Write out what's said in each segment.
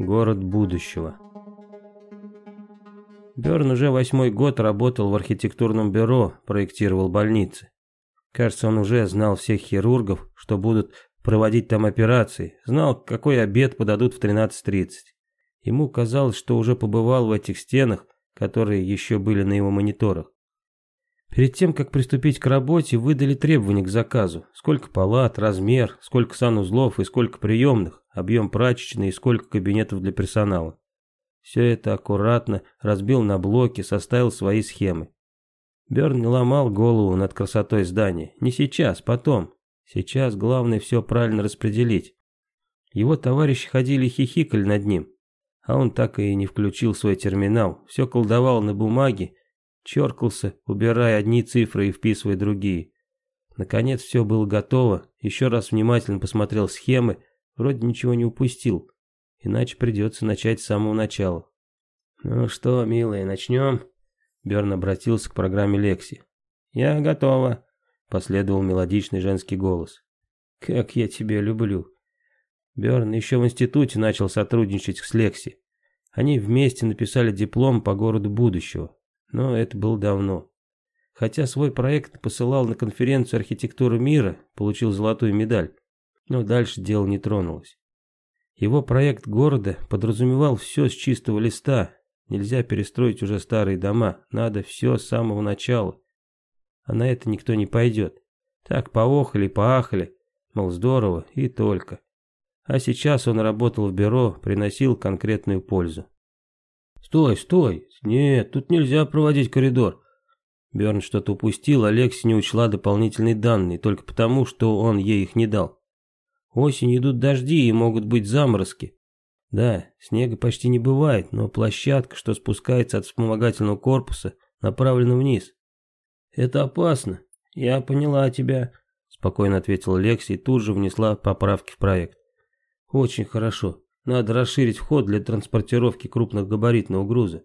Город будущего. Берн уже восьмой год работал в архитектурном бюро, проектировал больницы. Кажется, он уже знал всех хирургов, что будут проводить там операции, знал, какой обед подадут в 13.30. Ему казалось, что уже побывал в этих стенах, которые еще были на его мониторах. Перед тем, как приступить к работе, выдали требования к заказу. Сколько палат, размер, сколько санузлов и сколько приемных, объем прачечной и сколько кабинетов для персонала. Все это аккуратно разбил на блоки, составил свои схемы. Берн не ломал голову над красотой здания. Не сейчас, потом. Сейчас главное все правильно распределить. Его товарищи ходили и хихикали над ним. А он так и не включил свой терминал. Все колдовал на бумаге, черкался, убирая одни цифры и вписывая другие. Наконец все было готово, еще раз внимательно посмотрел схемы, вроде ничего не упустил, иначе придется начать с самого начала. «Ну что, милые, начнем?» Берн обратился к программе Лекси. «Я готова», — последовал мелодичный женский голос. «Как я тебя люблю». Берн еще в институте начал сотрудничать с Лекси. Они вместе написали диплом по городу будущего. Но это было давно. Хотя свой проект посылал на конференцию архитектуры мира, получил золотую медаль. Но дальше дело не тронулось. Его проект города подразумевал все с чистого листа. Нельзя перестроить уже старые дома, надо все с самого начала. А на это никто не пойдет. Так поохали, поахали, мол, здорово и только. А сейчас он работал в бюро, приносил конкретную пользу. «Стой, стой! Нет, тут нельзя проводить коридор!» Берн что-то упустил, а Лекси не учла дополнительные данные, только потому, что он ей их не дал. Осенью идут дожди и могут быть заморозки. Да, снега почти не бывает, но площадка, что спускается от вспомогательного корпуса, направлена вниз. «Это опасно. Я поняла тебя», — спокойно ответила Лекси и тут же внесла поправки в проект. «Очень хорошо. Надо расширить вход для транспортировки крупногабаритного груза.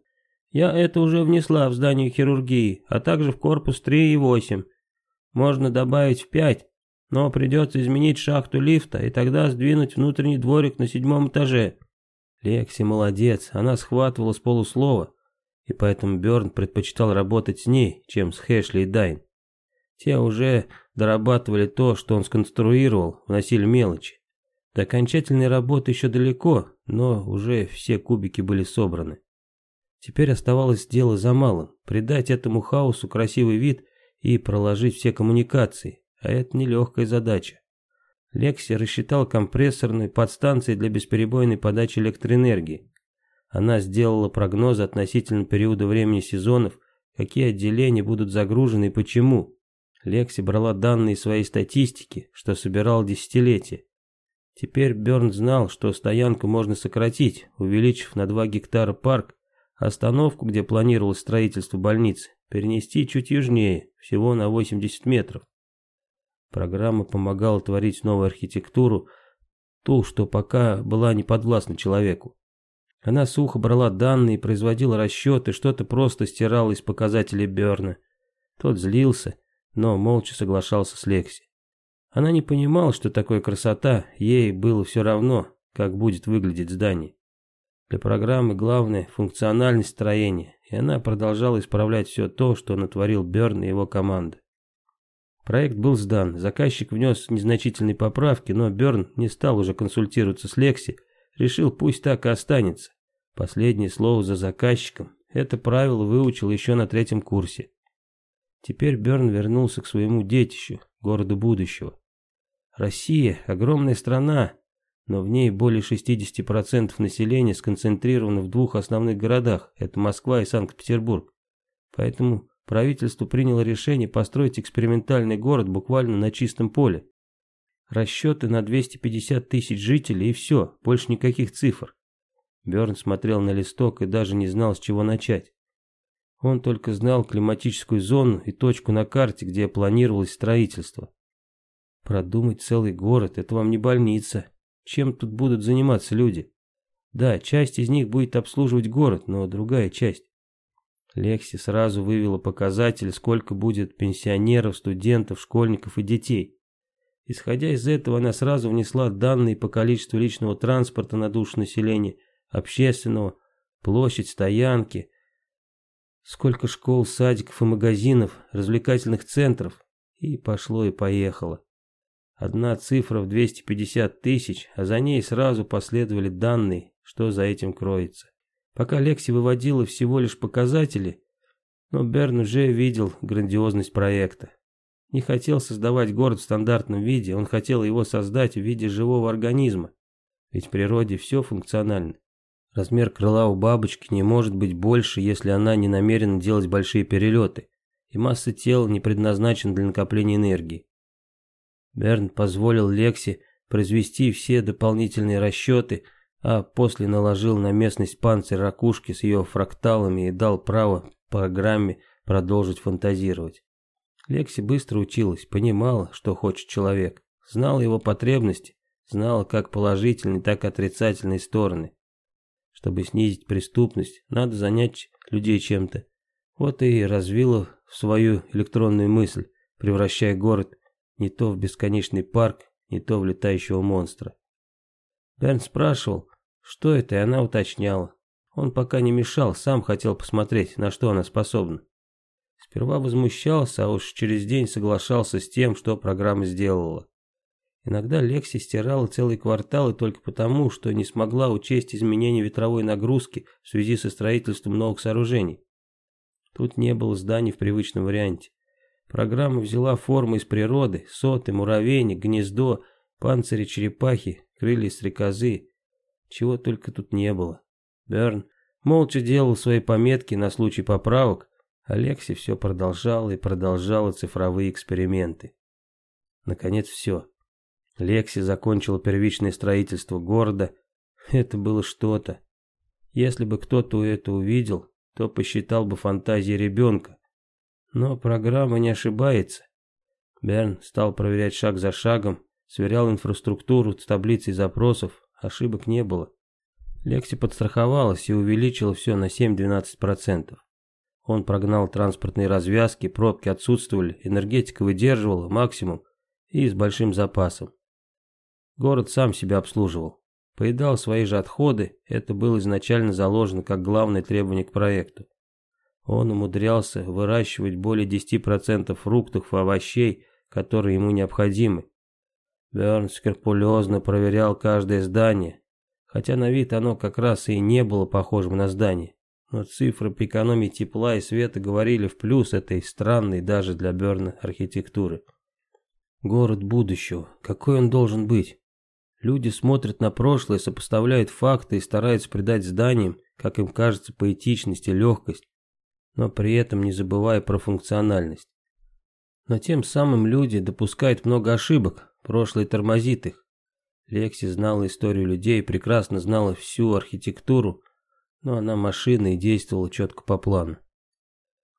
Я это уже внесла в здание хирургии, а также в корпус 3 и 8. Можно добавить в 5, но придется изменить шахту лифта и тогда сдвинуть внутренний дворик на седьмом этаже. Лекси молодец, она схватывала с полуслова, и поэтому Бёрн предпочитал работать с ней, чем с Хэшли и Дайн. Те уже дорабатывали то, что он сконструировал, вносили мелочи. До окончательной работы еще далеко, но уже все кубики были собраны. Теперь оставалось дело за малым – придать этому хаосу красивый вид и проложить все коммуникации, а это нелегкая задача. Лекси рассчитал компрессорные подстанции для бесперебойной подачи электроэнергии. Она сделала прогнозы относительно периода времени сезонов, какие отделения будут загружены и почему. Лекси брала данные своей статистики, что собирал десятилетия. Теперь Берн знал, что стоянку можно сократить, увеличив на 2 гектара парк, остановку, где планировалось строительство больницы, перенести чуть южнее, всего на 80 метров. Программа помогала творить новую архитектуру, ту, что пока была не подвластна человеку. Она сухо брала данные, производила расчеты, что-то просто стирала из показателей Берна. Тот злился, но молча соглашался с Лекси. Она не понимала, что такое красота, ей было все равно, как будет выглядеть здание. Для программы главное – функциональность строения, и она продолжала исправлять все то, что натворил Берн и его команда. Проект был сдан, заказчик внес незначительные поправки, но Берн не стал уже консультироваться с Лекси, решил пусть так и останется. Последнее слово за заказчиком. Это правило выучил еще на третьем курсе. Теперь Берн вернулся к своему детищу, городу будущего. Россия – огромная страна, но в ней более 60% населения сконцентрировано в двух основных городах – это Москва и Санкт-Петербург. Поэтому правительство приняло решение построить экспериментальный город буквально на чистом поле. Расчеты на 250 тысяч жителей и все, больше никаких цифр. Берн смотрел на листок и даже не знал, с чего начать. Он только знал климатическую зону и точку на карте, где планировалось строительство. Продумать целый город – это вам не больница. Чем тут будут заниматься люди? Да, часть из них будет обслуживать город, но другая часть. Лекси сразу вывела показатель, сколько будет пенсионеров, студентов, школьников и детей. Исходя из этого, она сразу внесла данные по количеству личного транспорта на душу населения, общественного, площадь стоянки. Сколько школ, садиков и магазинов, развлекательных центров. И пошло и поехало. Одна цифра в 250 тысяч, а за ней сразу последовали данные, что за этим кроется. Пока Лекси выводила всего лишь показатели, но Берн уже видел грандиозность проекта. Не хотел создавать город в стандартном виде, он хотел его создать в виде живого организма. Ведь в природе все функционально. Размер крыла у бабочки не может быть больше, если она не намерена делать большие перелеты, и масса тела не предназначена для накопления энергии. Берн позволил Лекси произвести все дополнительные расчеты, а после наложил на местность панцирь ракушки с ее фракталами и дал право программе продолжить фантазировать. Лекси быстро училась, понимала, что хочет человек, знала его потребности, знала как положительные, так и отрицательные стороны. Чтобы снизить преступность, надо занять людей чем-то. Вот и развила свою электронную мысль, превращая город не то в бесконечный парк, не то в летающего монстра. Берн спрашивал, что это, и она уточняла. Он пока не мешал, сам хотел посмотреть, на что она способна. Сперва возмущался, а уж через день соглашался с тем, что программа сделала. Иногда Лекси стирала целый квартал и только потому, что не смогла учесть изменения ветровой нагрузки в связи со строительством новых сооружений. Тут не было зданий в привычном варианте. Программа взяла форму из природы, соты, муравейник, гнездо, панцири черепахи, крылья стрекозы. Чего только тут не было. Берн молча делал свои пометки на случай поправок, Алекси все продолжала и продолжала цифровые эксперименты. Наконец все. Лекси закончила первичное строительство города. Это было что-то. Если бы кто-то это увидел, то посчитал бы фантазией ребенка. Но программа не ошибается. Берн стал проверять шаг за шагом, сверял инфраструктуру с таблицей запросов, ошибок не было. Лекси подстраховалась и увеличила все на 7-12%. Он прогнал транспортные развязки, пробки отсутствовали, энергетика выдерживала максимум и с большим запасом. Город сам себя обслуживал. Поедал свои же отходы, это было изначально заложено как главное требование к проекту. Он умудрялся выращивать более 10% фруктов и овощей, которые ему необходимы. Берн скрупулезно проверял каждое здание, хотя на вид оно как раз и не было похожим на здание. Но цифры по экономии тепла и света говорили в плюс этой странной даже для Берна архитектуры. Город будущего. Какой он должен быть? Люди смотрят на прошлое, сопоставляют факты и стараются придать зданиям, как им кажется, поэтичность и легкость, но при этом не забывая про функциональность. Но тем самым люди допускают много ошибок, прошлое тормозит их. Лекси знала историю людей, прекрасно знала всю архитектуру, но она машина и действовала четко по плану.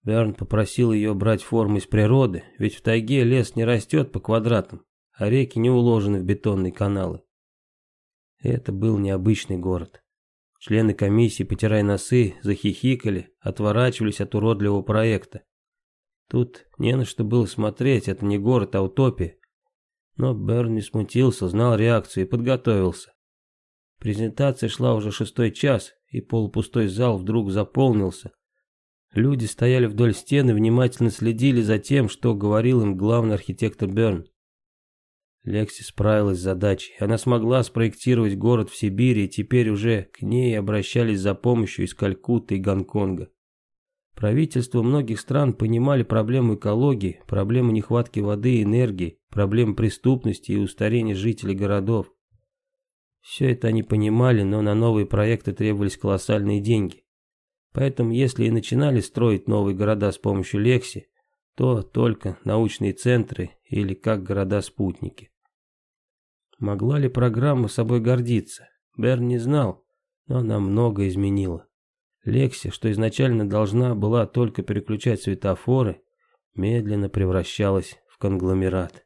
Берн попросил ее брать форму из природы, ведь в тайге лес не растет по квадратам, а реки не уложены в бетонные каналы. Это был необычный город. Члены комиссии, потирая носы, захихикали, отворачивались от уродливого проекта. Тут не на что было смотреть, это не город, а утопия. Но Берн не смутился, знал реакцию и подготовился. Презентация шла уже шестой час, и полупустой зал вдруг заполнился. Люди стояли вдоль стены, внимательно следили за тем, что говорил им главный архитектор Берн. Лекси справилась с задачей. Она смогла спроектировать город в Сибири, и теперь уже к ней обращались за помощью из Калькутты и Гонконга. Правительства многих стран понимали проблему экологии, проблему нехватки воды и энергии, проблему преступности и устарения жителей городов. Все это они понимали, но на новые проекты требовались колоссальные деньги. Поэтому если и начинали строить новые города с помощью Лекси, то только научные центры или как города-спутники. Могла ли программа собой гордиться? Берн не знал, но она много изменила. Лекси, что изначально должна была только переключать светофоры, медленно превращалась в конгломерат.